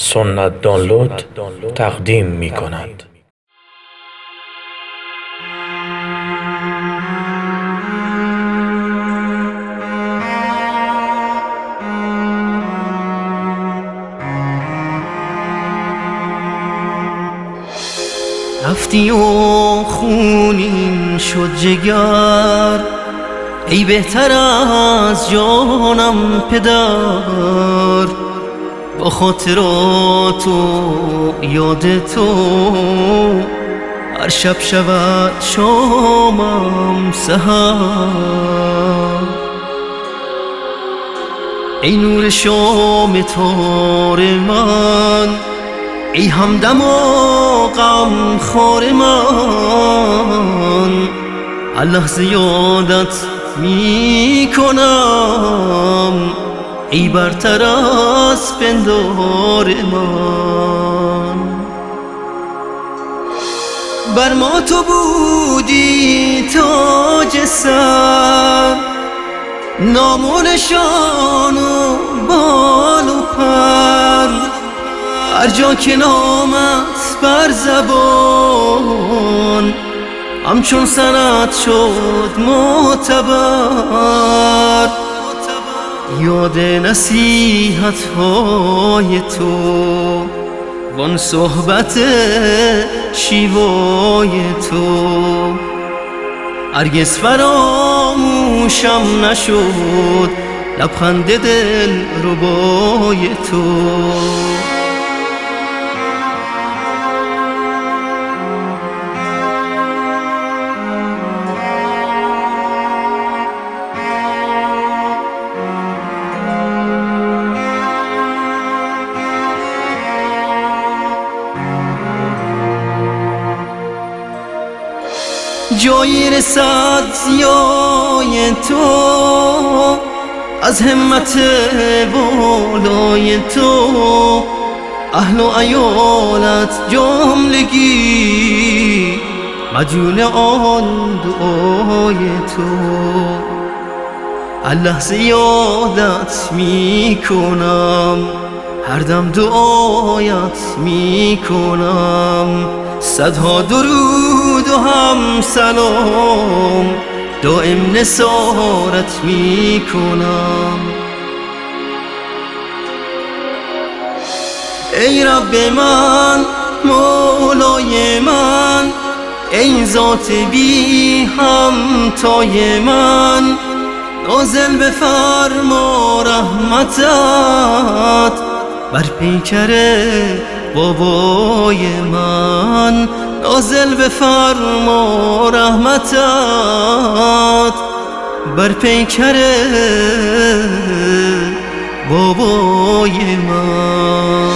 سنت دانلود تقدیم می کند. رفتی و خونین شد جگر. ای بهتر از جانم پدر. خاطرات و یاد تو هر شب شود شامم سهر. ای نور شام تار من ای همدم و غم خار من. الله زیادت می کنم ای برتر از پندار من. بر ما تو بودی تاج سر نام و نشان و بال و پر. هر جا که نامت بر زبان. همچون سنت شد معتبر. یاد نصیحت های تو. وان صحبت شیوای تو. هرگز فراموشم نشد لبخند دل ربای تو. جایی رسد زیای تو از همت بالای تو. اهل و ایالت جملگی مجول آن دعای تو. الله زیادت می کنم هر دم دعایت می کنم صدها درود و هم سلام دائم نسارت می کنم ای رب من مولای من ای ذات بی همتای من نازل بفرما رحمتت بر پیکر بابای من. نازل بفرما رحمتت بر پیکر بابای من.